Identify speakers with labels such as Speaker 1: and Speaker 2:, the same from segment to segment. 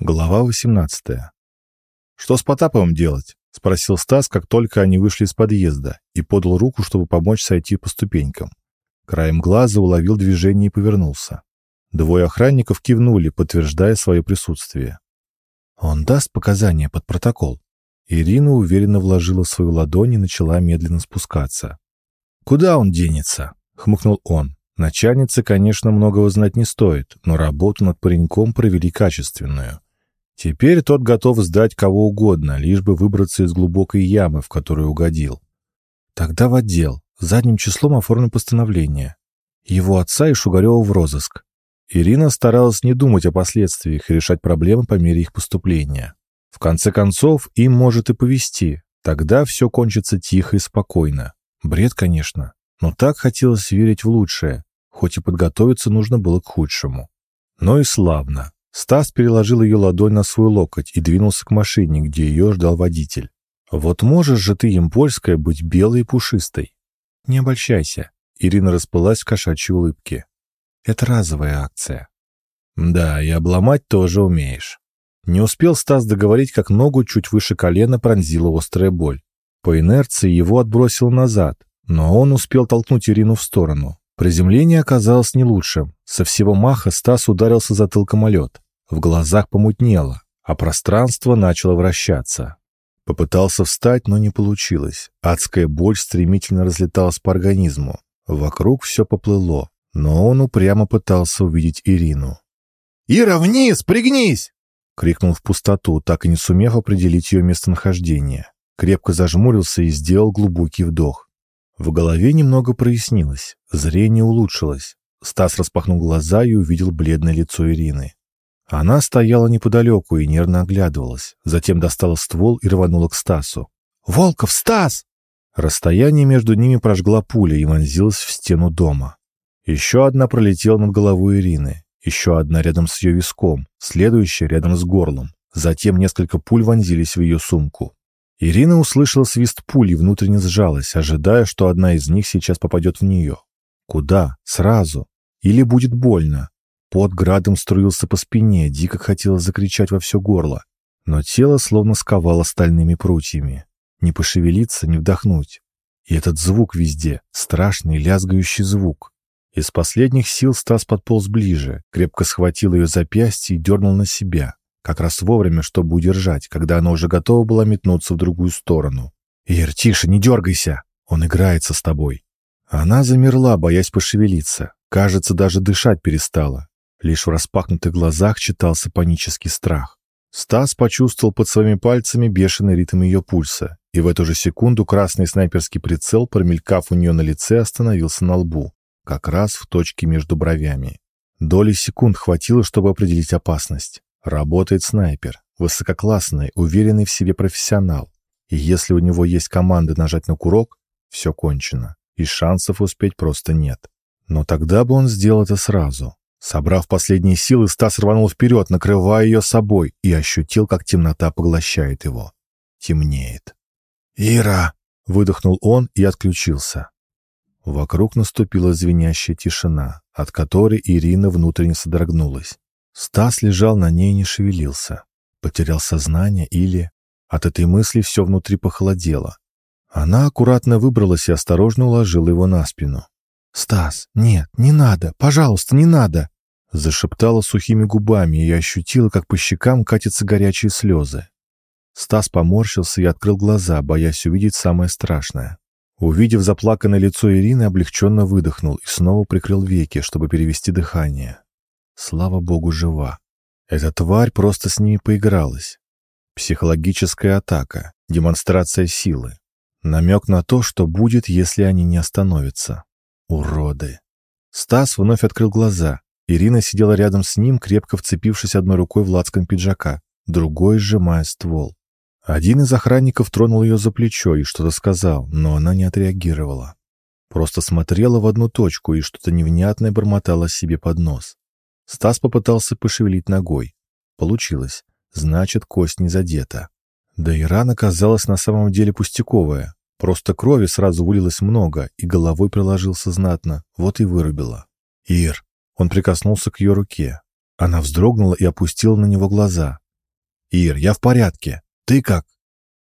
Speaker 1: Глава 18. «Что с Потаповым делать?» — спросил Стас, как только они вышли из подъезда, и подал руку, чтобы помочь сойти по ступенькам. Краем глаза уловил движение и повернулся. Двое охранников кивнули, подтверждая свое присутствие. «Он даст показания под протокол?» Ирина уверенно вложила свою ладонь и начала медленно спускаться. «Куда он денется?» — хмыкнул он. Начальнице, конечно, многого знать не стоит, но работу над пареньком провели качественную. Теперь тот готов сдать кого угодно, лишь бы выбраться из глубокой ямы, в которую угодил. Тогда в отдел. Задним числом оформлено постановление. Его отца и Шугарева в розыск. Ирина старалась не думать о последствиях и решать проблемы по мере их поступления. В конце концов, им может и повести. Тогда все кончится тихо и спокойно. Бред, конечно. Но так хотелось верить в лучшее, хоть и подготовиться нужно было к худшему. Но и славно. Стас переложил ее ладонь на свой локоть и двинулся к машине, где ее ждал водитель. «Вот можешь же ты, импольская, быть белой и пушистой?» «Не обольщайся», — Ирина расплылась в кошачьей улыбке. «Это разовая акция». «Да, и обломать тоже умеешь». Не успел Стас договорить, как ногу чуть выше колена пронзила острая боль. По инерции его отбросил назад, но он успел толкнуть Ирину в сторону. Приземление оказалось не лучшим. Со всего маха Стас ударился затылком о лед. В глазах помутнело, а пространство начало вращаться. Попытался встать, но не получилось. Адская боль стремительно разлеталась по организму. Вокруг все поплыло, но он упрямо пытался увидеть Ирину. «Ира, вниз! Пригнись!» — крикнул в пустоту, так и не сумев определить ее местонахождение. Крепко зажмурился и сделал глубокий вдох. В голове немного прояснилось, зрение улучшилось. Стас распахнул глаза и увидел бледное лицо Ирины. Она стояла неподалеку и нервно оглядывалась, затем достала ствол и рванула к Стасу. «Волков, Стас!» Расстояние между ними прожгла пуля и вонзилась в стену дома. Еще одна пролетела над головой Ирины, еще одна рядом с ее виском, следующая рядом с горлом. Затем несколько пуль вонзились в ее сумку. Ирина услышала свист пули и внутренне сжалась, ожидая, что одна из них сейчас попадет в нее. Куда? Сразу? Или будет больно? Под градом струился по спине, дико хотелось закричать во все горло. Но тело словно сковало стальными прутьями. Не пошевелиться, не вдохнуть. И этот звук везде, страшный лязгающий звук. Из последних сил Стас подполз ближе, крепко схватил ее запястье и дернул на себя. Как раз вовремя, чтобы удержать, когда она уже готова была метнуться в другую сторону. «Ир, тише, не дергайся! Он играется с тобой!» Она замерла, боясь пошевелиться. Кажется, даже дышать перестала. Лишь в распахнутых глазах читался панический страх. Стас почувствовал под своими пальцами бешеный ритм ее пульса, и в эту же секунду красный снайперский прицел, промелькав у нее на лице, остановился на лбу, как раз в точке между бровями. Доли секунд хватило, чтобы определить опасность. Работает снайпер, высококлассный, уверенный в себе профессионал. И если у него есть команда нажать на курок, все кончено, и шансов успеть просто нет. Но тогда бы он сделал это сразу, Собрав последние силы, Стас рванул вперед, накрывая ее собой, и ощутил, как темнота поглощает его. Темнеет. «Ира!» — выдохнул он и отключился. Вокруг наступила звенящая тишина, от которой Ирина внутренне содрогнулась. Стас лежал на ней и не шевелился. Потерял сознание или... От этой мысли все внутри похолодело. Она аккуратно выбралась и осторожно уложила его на спину. «Стас, нет, не надо, пожалуйста, не надо!» Зашептала сухими губами и ощутила, как по щекам катятся горячие слезы. Стас поморщился и открыл глаза, боясь увидеть самое страшное. Увидев заплаканное лицо Ирины, облегченно выдохнул и снова прикрыл веки, чтобы перевести дыхание. Слава богу, жива. Эта тварь просто с ними поигралась. Психологическая атака, демонстрация силы. Намек на то, что будет, если они не остановятся. Уроды. Стас вновь открыл глаза, Ирина сидела рядом с ним, крепко вцепившись одной рукой в лацкан пиджака, другой сжимая ствол. Один из охранников тронул ее за плечо и что-то сказал, но она не отреагировала. Просто смотрела в одну точку и что-то невнятное бормотала себе под нос. Стас попытался пошевелить ногой. Получилось. Значит, кость не задета. Да и рана казалась на самом деле пустяковая. Просто крови сразу вылилось много, и головой приложился знатно, вот и вырубила. «Ир, он прикоснулся к ее руке. Она вздрогнула и опустила на него глаза. «Ир, я в порядке. Ты как?»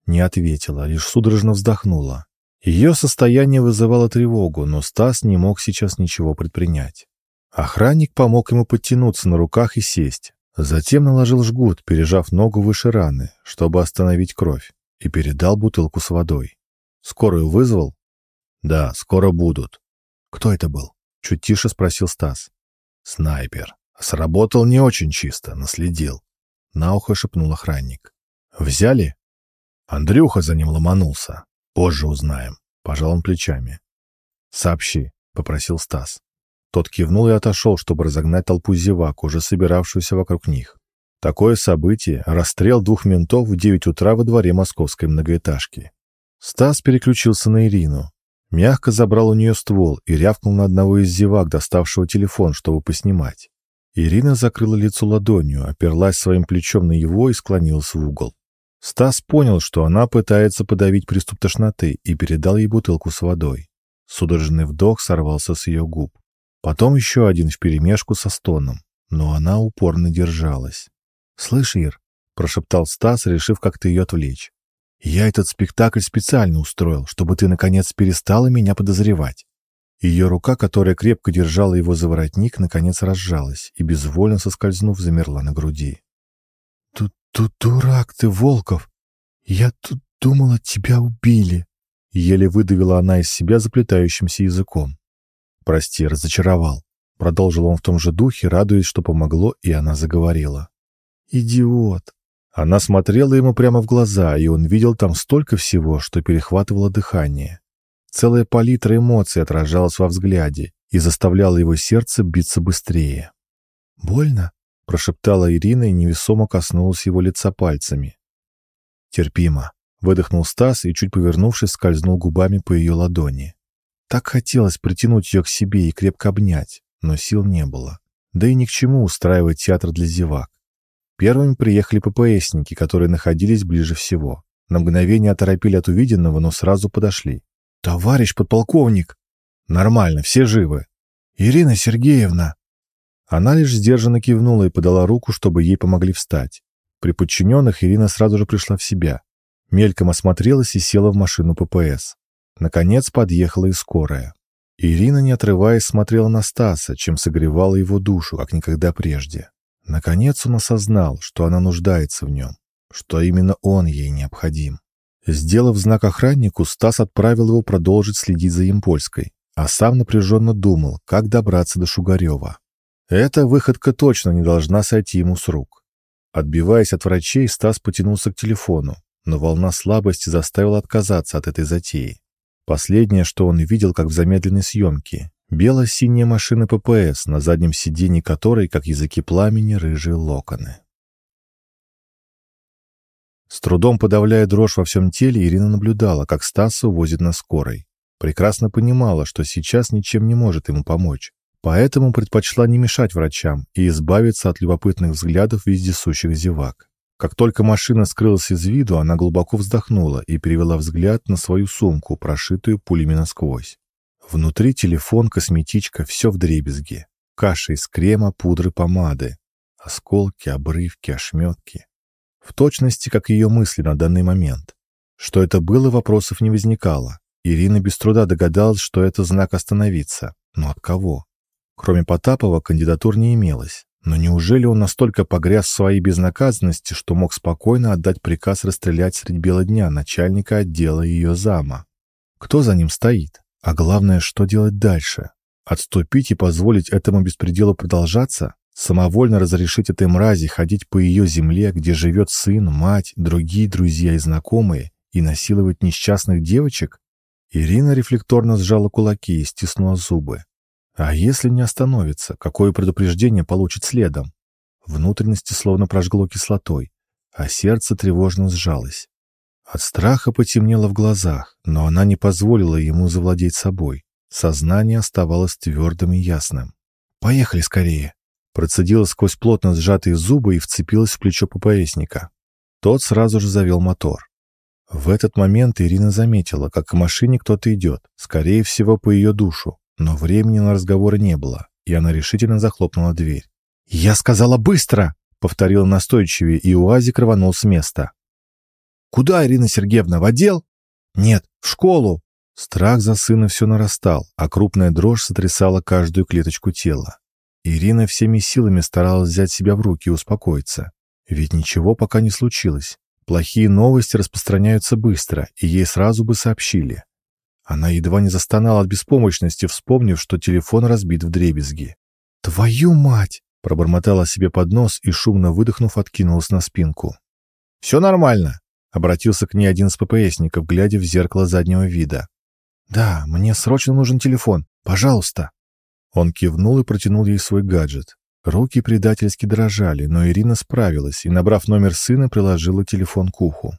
Speaker 1: Не ответила, лишь судорожно вздохнула. Ее состояние вызывало тревогу, но Стас не мог сейчас ничего предпринять. Охранник помог ему подтянуться на руках и сесть. Затем наложил жгут, пережав ногу выше раны, чтобы остановить кровь, и передал бутылку с водой. «Скорую вызвал?» «Да, скоро будут». «Кто это был?» — чуть тише спросил Стас. «Снайпер. Сработал не очень чисто, наследил». На ухо шепнул охранник. «Взяли?» Андрюха за ним ломанулся. Позже узнаем. Пожал он плечами. «Сообщи», — попросил Стас. Тот кивнул и отошел, чтобы разогнать толпу зевак, уже собиравшуюся вокруг них. Такое событие — расстрел двух ментов в девять утра во дворе московской многоэтажки. Стас переключился на Ирину. Мягко забрал у нее ствол и рявкнул на одного из зевак, доставшего телефон, чтобы поснимать. Ирина закрыла лицо ладонью, оперлась своим плечом на его и склонилась в угол. Стас понял, что она пытается подавить приступ тошноты и передал ей бутылку с водой. Судорожный вдох сорвался с ее губ. Потом еще один вперемешку со стоном, но она упорно держалась. «Слышь, Ир», — прошептал Стас, решив как-то ее отвлечь, «я этот спектакль специально устроил, чтобы ты, наконец, перестала меня подозревать». Ее рука, которая крепко держала его за воротник, наконец разжалась и, безвольно соскользнув, замерла на груди. «Тут дурак ты, Волков! Я тут думала, тебя убили!» Еле выдавила она из себя заплетающимся языком. «Прости, разочаровал». Продолжил он в том же духе, радуясь, что помогло, и она заговорила. «Идиот!» Она смотрела ему прямо в глаза, и он видел там столько всего, что перехватывало дыхание. Целая палитра эмоций отражалась во взгляде и заставляла его сердце биться быстрее. «Больно?» — прошептала Ирина и невесомо коснулась его лица пальцами. «Терпимо», — выдохнул Стас и, чуть повернувшись, скользнул губами по ее ладони. Так хотелось притянуть ее к себе и крепко обнять, но сил не было. Да и ни к чему устраивать театр для зевак. Первыми приехали ППСники, которые находились ближе всего. На мгновение оторопили от увиденного, но сразу подошли. «Товарищ подполковник!» «Нормально, все живы!» «Ирина Сергеевна!» Она лишь сдержанно кивнула и подала руку, чтобы ей помогли встать. При подчиненных Ирина сразу же пришла в себя. Мельком осмотрелась и села в машину ППС. Наконец подъехала и скорая. Ирина, не отрываясь, смотрела на Стаса, чем согревала его душу, как никогда прежде. Наконец он осознал, что она нуждается в нем, что именно он ей необходим. Сделав знак охраннику, Стас отправил его продолжить следить за Емпольской, а сам напряженно думал, как добраться до Шугарева. Эта выходка точно не должна сойти ему с рук. Отбиваясь от врачей, Стас потянулся к телефону, но волна слабости заставила отказаться от этой затеи. Последнее, что он видел, как в замедленной съемке, бело-синяя машина ППС, на заднем сиденье которой, как языки пламени, рыжие локоны. С трудом подавляя дрожь во всем теле, Ирина наблюдала, как Стаса увозит на скорой. Прекрасно понимала, что сейчас ничем не может ему помочь. Поэтому предпочла не мешать врачам и избавиться от любопытных взглядов вездесущих зевак. Как только машина скрылась из виду, она глубоко вздохнула и перевела взгляд на свою сумку, прошитую пулями насквозь. Внутри телефон, косметичка, все в дребезге. Каша из крема, пудры, помады. Осколки, обрывки, ошметки. В точности, как ее мысли на данный момент. Что это было, вопросов не возникало. Ирина без труда догадалась, что это знак остановиться. Но от кого? Кроме Потапова, кандидатур не имелось. Но неужели он настолько погряз в своей безнаказанности, что мог спокойно отдать приказ расстрелять средь бела дня начальника отдела ее зама? Кто за ним стоит? А главное, что делать дальше? Отступить и позволить этому беспределу продолжаться? Самовольно разрешить этой мрази ходить по ее земле, где живет сын, мать, другие друзья и знакомые, и насиловать несчастных девочек? Ирина рефлекторно сжала кулаки и стиснула зубы. А если не остановится, какое предупреждение получит следом? Внутренности словно прожгло кислотой, а сердце тревожно сжалось. От страха потемнело в глазах, но она не позволила ему завладеть собой. Сознание оставалось твердым и ясным. «Поехали скорее!» Процедила сквозь плотно сжатые зубы и вцепилась в плечо ППСника. Тот сразу же завел мотор. В этот момент Ирина заметила, как к машине кто-то идет, скорее всего, по ее душу. Но времени на разговоры не было, и она решительно захлопнула дверь. «Я сказала быстро!» — повторила настойчивее, и УАЗик рванул с места. «Куда, Ирина Сергеевна, в отдел?» «Нет, в школу!» Страх за сына все нарастал, а крупная дрожь сотрясала каждую клеточку тела. Ирина всеми силами старалась взять себя в руки и успокоиться. Ведь ничего пока не случилось. Плохие новости распространяются быстро, и ей сразу бы сообщили. Она едва не застонала от беспомощности, вспомнив, что телефон разбит в дребезги. «Твою мать!» — пробормотала себе под нос и, шумно выдохнув, откинулась на спинку. «Все нормально!» — обратился к ней один из ППСников, глядя в зеркало заднего вида. «Да, мне срочно нужен телефон. Пожалуйста!» Он кивнул и протянул ей свой гаджет. Руки предательски дрожали, но Ирина справилась и, набрав номер сына, приложила телефон к уху.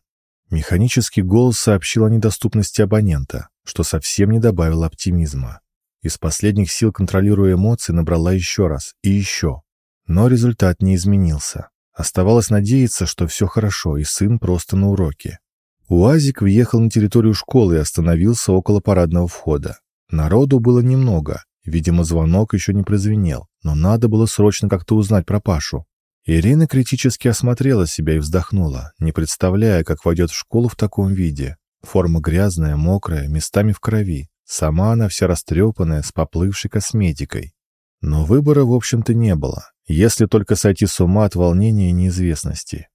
Speaker 1: Механический голос сообщил о недоступности абонента, что совсем не добавило оптимизма. Из последних сил, контролируя эмоции, набрала еще раз и еще. Но результат не изменился. Оставалось надеяться, что все хорошо, и сын просто на уроке. УАЗик въехал на территорию школы и остановился около парадного входа. Народу было немного, видимо, звонок еще не прозвенел, но надо было срочно как-то узнать про Пашу. Ирина критически осмотрела себя и вздохнула, не представляя, как войдет в школу в таком виде. Форма грязная, мокрая, местами в крови. Сама она вся растрепанная, с поплывшей косметикой. Но выбора, в общем-то, не было, если только сойти с ума от волнения и неизвестности.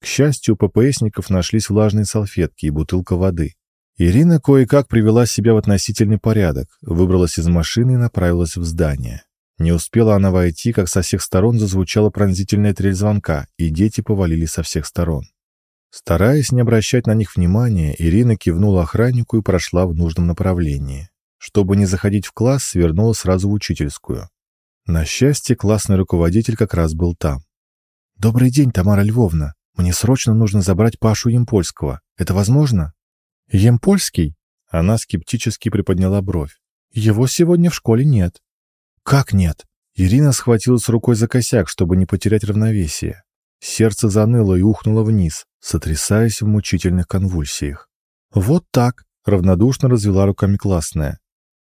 Speaker 1: К счастью, у ППСников нашлись влажные салфетки и бутылка воды. Ирина кое-как привела себя в относительный порядок, выбралась из машины и направилась в здание. Не успела она войти, как со всех сторон зазвучала пронзительная трель звонка, и дети повалили со всех сторон. Стараясь не обращать на них внимания, Ирина кивнула охраннику и прошла в нужном направлении. Чтобы не заходить в класс, свернула сразу в учительскую. На счастье, классный руководитель как раз был там. «Добрый день, Тамара Львовна. Мне срочно нужно забрать Пашу Емпольского. Это возможно?» «Емпольский?» Она скептически приподняла бровь. «Его сегодня в школе нет». «Как нет?» Ирина схватилась рукой за косяк, чтобы не потерять равновесие. Сердце заныло и ухнуло вниз, сотрясаясь в мучительных конвульсиях. «Вот так», — равнодушно развела руками классная.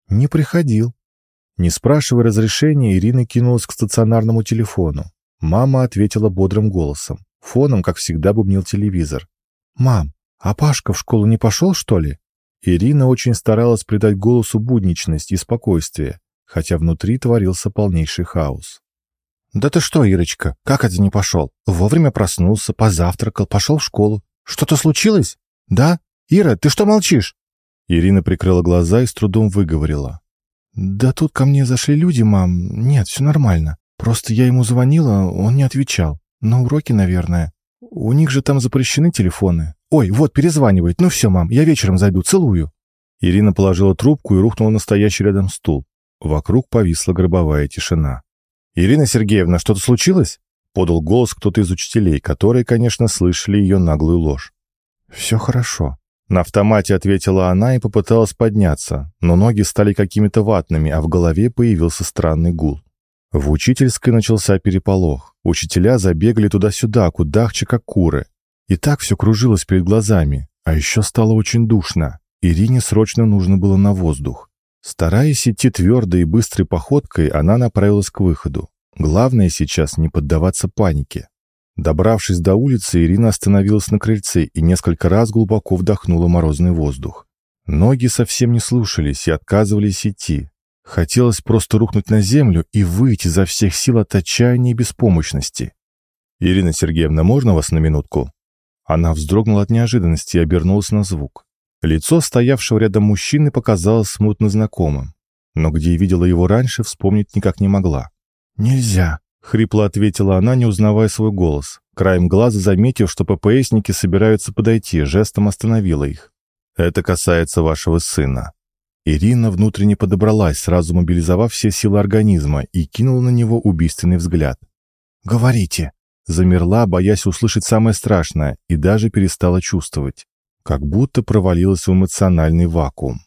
Speaker 1: «Не приходил». Не спрашивая разрешения, Ирина кинулась к стационарному телефону. Мама ответила бодрым голосом. Фоном, как всегда, бубнил телевизор. «Мам, а Пашка в школу не пошел, что ли?» Ирина очень старалась придать голосу будничность и спокойствие, хотя внутри творился полнейший хаос. «Да ты что, Ирочка, как это не пошел? Вовремя проснулся, позавтракал, пошел в школу. Что-то случилось? Да? Ира, ты что молчишь?» Ирина прикрыла глаза и с трудом выговорила. «Да тут ко мне зашли люди, мам. Нет, все нормально. Просто я ему звонила, он не отвечал. На уроке, наверное. У них же там запрещены телефоны. Ой, вот, перезванивает. Ну все, мам, я вечером зайду, целую». Ирина положила трубку и рухнула на стоящий рядом стул. Вокруг повисла гробовая тишина. «Ирина Сергеевна, что-то случилось?» — подал голос кто-то из учителей, которые, конечно, слышали ее наглую ложь. «Все хорошо», — на автомате ответила она и попыталась подняться, но ноги стали какими-то ватными, а в голове появился странный гул. В учительской начался переполох. Учителя забегали туда-сюда, кудахча как куры. И так все кружилось перед глазами, а еще стало очень душно. Ирине срочно нужно было на воздух. Стараясь идти твердой и быстрой походкой, она направилась к выходу. Главное сейчас не поддаваться панике. Добравшись до улицы, Ирина остановилась на крыльце и несколько раз глубоко вдохнула морозный воздух. Ноги совсем не слушались и отказывались идти. Хотелось просто рухнуть на землю и выйти изо всех сил от отчаяния и беспомощности. «Ирина Сергеевна, можно вас на минутку?» Она вздрогнула от неожиданности и обернулась на звук. Лицо стоявшего рядом мужчины показалось смутно знакомым, но где видела его раньше, вспомнить никак не могла. «Нельзя», — хрипло ответила она, не узнавая свой голос. Краем глаза, заметив, что ППСники собираются подойти, жестом остановила их. «Это касается вашего сына». Ирина внутренне подобралась, сразу мобилизовав все силы организма, и кинула на него убийственный взгляд. «Говорите!» Замерла, боясь услышать самое страшное, и даже перестала чувствовать как будто провалилась в эмоциональный вакуум.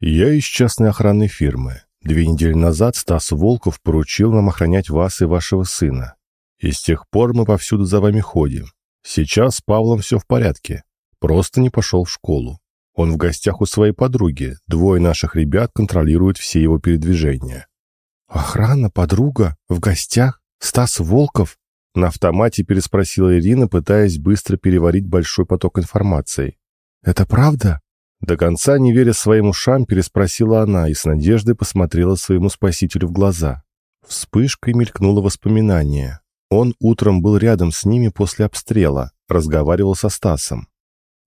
Speaker 1: «Я из частной охранной фирмы. Две недели назад Стас Волков поручил нам охранять вас и вашего сына. И с тех пор мы повсюду за вами ходим. Сейчас с Павлом все в порядке. Просто не пошел в школу. Он в гостях у своей подруги. Двое наших ребят контролируют все его передвижения». «Охрана, подруга, в гостях? Стас Волков? На автомате переспросила Ирина, пытаясь быстро переварить большой поток информации. «Это правда?» До конца, не веря своим ушам, переспросила она и с надеждой посмотрела своему спасителю в глаза. Вспышкой мелькнуло воспоминание. Он утром был рядом с ними после обстрела, разговаривал со Стасом.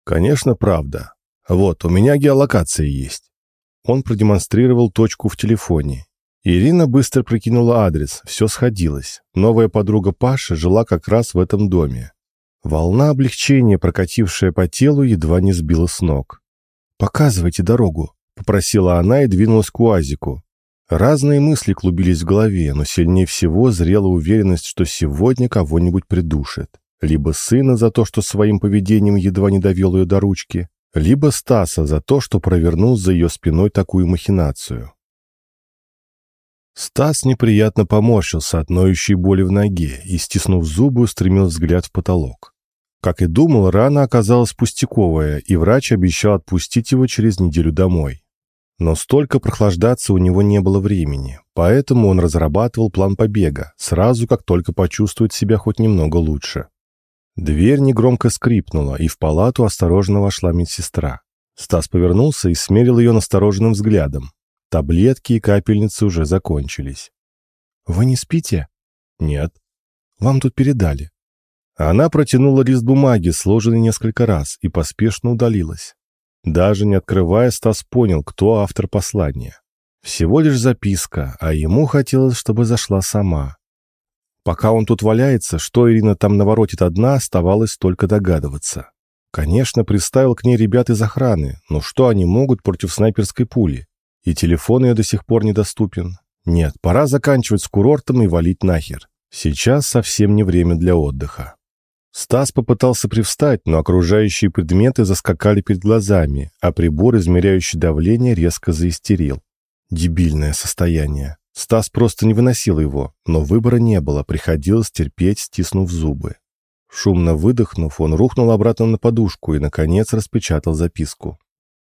Speaker 1: «Конечно, правда. Вот, у меня геолокация есть». Он продемонстрировал точку в телефоне. Ирина быстро прикинула адрес, все сходилось. Новая подруга Паши жила как раз в этом доме. Волна облегчения, прокатившая по телу, едва не сбила с ног. «Показывайте дорогу», — попросила она и двинулась к УАЗику. Разные мысли клубились в голове, но сильнее всего зрела уверенность, что сегодня кого-нибудь придушит. Либо сына за то, что своим поведением едва не довел ее до ручки, либо Стаса за то, что провернул за ее спиной такую махинацию. Стас неприятно поморщился от ноющей боли в ноге и, стиснув зубы, устремил взгляд в потолок. Как и думал, рана оказалась пустяковая, и врач обещал отпустить его через неделю домой. Но столько прохлаждаться у него не было времени, поэтому он разрабатывал план побега, сразу как только почувствует себя хоть немного лучше. Дверь негромко скрипнула, и в палату осторожно вошла медсестра. Стас повернулся и смерил ее настороженным взглядом. Таблетки и капельницы уже закончились. «Вы не спите?» «Нет». «Вам тут передали». Она протянула лист бумаги, сложенный несколько раз, и поспешно удалилась. Даже не открывая, Стас понял, кто автор послания. Всего лишь записка, а ему хотелось, чтобы зашла сама. Пока он тут валяется, что Ирина там наворотит одна, оставалось только догадываться. Конечно, приставил к ней ребят из охраны, но что они могут против снайперской пули? И телефон ее до сих пор недоступен. Нет, пора заканчивать с курортом и валить нахер. Сейчас совсем не время для отдыха. Стас попытался привстать, но окружающие предметы заскакали перед глазами, а прибор, измеряющий давление, резко заистерил. Дебильное состояние. Стас просто не выносил его, но выбора не было, приходилось терпеть, стиснув зубы. Шумно выдохнув, он рухнул обратно на подушку и, наконец, распечатал записку.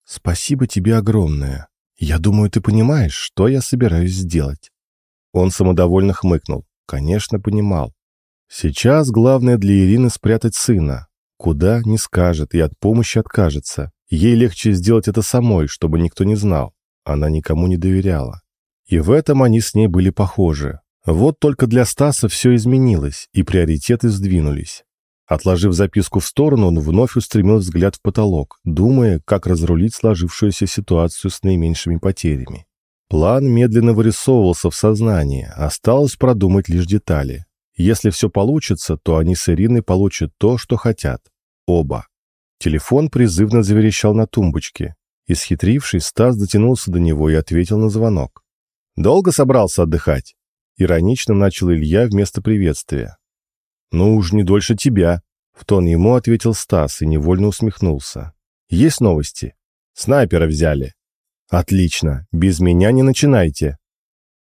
Speaker 1: «Спасибо тебе огромное. «Я думаю, ты понимаешь, что я собираюсь сделать». Он самодовольно хмыкнул. Конечно, понимал. Сейчас главное для Ирины спрятать сына. Куда, не скажет и от помощи откажется. Ей легче сделать это самой, чтобы никто не знал. Она никому не доверяла. И в этом они с ней были похожи. Вот только для Стаса все изменилось, и приоритеты сдвинулись. Отложив записку в сторону, он вновь устремил взгляд в потолок, думая, как разрулить сложившуюся ситуацию с наименьшими потерями. План медленно вырисовывался в сознании, осталось продумать лишь детали. Если все получится, то они с Ириной получат то, что хотят. Оба. Телефон призывно заверещал на тумбочке. Исхитрившись, Стас дотянулся до него и ответил на звонок. «Долго собрался отдыхать?» Иронично начал Илья вместо приветствия. «Ну уж не дольше тебя», — в тон ему ответил Стас и невольно усмехнулся. «Есть новости? Снайпера взяли». «Отлично, без меня не начинайте».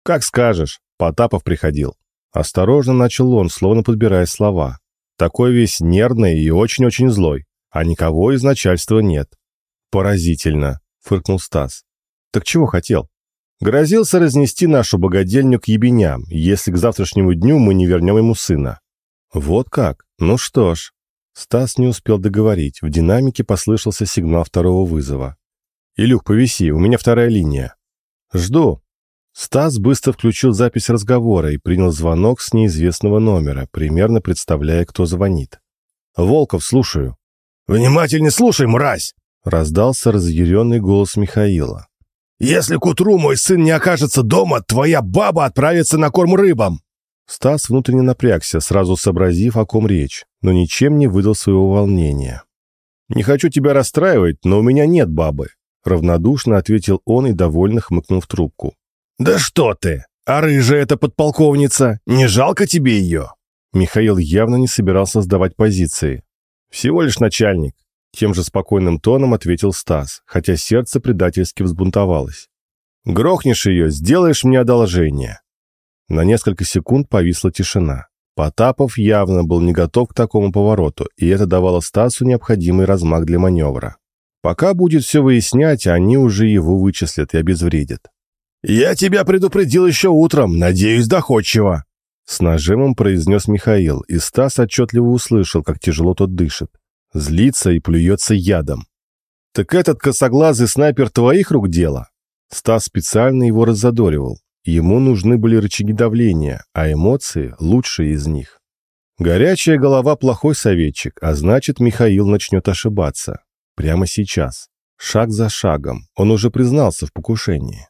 Speaker 1: «Как скажешь», — Потапов приходил. Осторожно начал он, словно подбирая слова. Такой весь нервный и очень-очень злой, а никого из начальства нет. «Поразительно», — фыркнул Стас. «Так чего хотел?» Грозился разнести нашу богадельню к ебеням, если к завтрашнему дню мы не вернем ему сына. «Вот как? Ну что ж». Стас не успел договорить. В динамике послышался сигнал второго вызова. «Илюх, повиси, у меня вторая линия». «Жду». Стас быстро включил запись разговора и принял звонок с неизвестного номера, примерно представляя, кто звонит. «Волков, слушаю». «Внимательней слушай, мразь!» — раздался разъяренный голос Михаила. «Если к утру мой сын не окажется дома, твоя баба отправится на корм рыбам!» Стас внутренне напрягся, сразу сообразив, о ком речь, но ничем не выдал своего волнения. «Не хочу тебя расстраивать, но у меня нет бабы», — равнодушно ответил он и довольно хмыкнул в трубку. «Да что ты! А рыжая эта подполковница! Не жалко тебе ее?» Михаил явно не собирался сдавать позиции. «Всего лишь начальник», — тем же спокойным тоном ответил Стас, хотя сердце предательски взбунтовалось. «Грохнешь ее, сделаешь мне одолжение. На несколько секунд повисла тишина. Потапов явно был не готов к такому повороту, и это давало Стасу необходимый размах для маневра. Пока будет все выяснять, они уже его вычислят и обезвредят. «Я тебя предупредил еще утром, надеюсь, доходчиво». С нажимом произнес Михаил, и Стас отчетливо услышал, как тяжело тот дышит. Злится и плюется ядом. «Так этот косоглазый снайпер твоих рук дело?» Стас специально его раззадоривал. Ему нужны были рычаги давления, а эмоции – лучшие из них. Горячая голова – плохой советчик, а значит, Михаил начнет ошибаться. Прямо сейчас. Шаг за шагом. Он уже признался в покушении.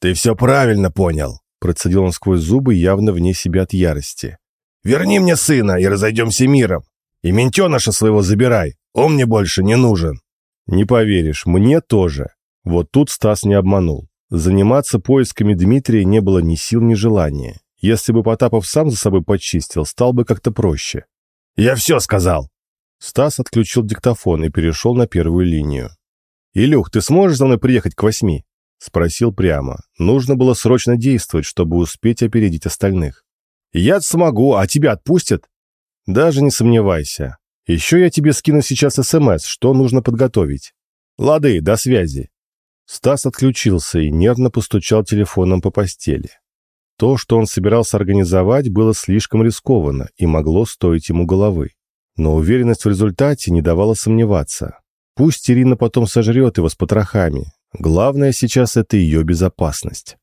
Speaker 1: «Ты все правильно понял», – процедил он сквозь зубы, явно вне себя от ярости. «Верни мне сына и разойдемся миром. И ментеныша своего забирай. Он мне больше не нужен». «Не поверишь, мне тоже». Вот тут Стас не обманул. Заниматься поисками Дмитрия не было ни сил, ни желания. Если бы Потапов сам за собой почистил, стал бы как-то проще. «Я все сказал!» Стас отключил диктофон и перешел на первую линию. «Илюх, ты сможешь за мной приехать к восьми?» Спросил прямо. Нужно было срочно действовать, чтобы успеть опередить остальных. «Я смогу, а тебя отпустят?» «Даже не сомневайся. Еще я тебе скину сейчас СМС, что нужно подготовить. Лады, до связи». Стас отключился и нервно постучал телефоном по постели. То, что он собирался организовать, было слишком рискованно и могло стоить ему головы. Но уверенность в результате не давала сомневаться. Пусть Ирина потом сожрет его с потрохами. Главное сейчас – это ее безопасность.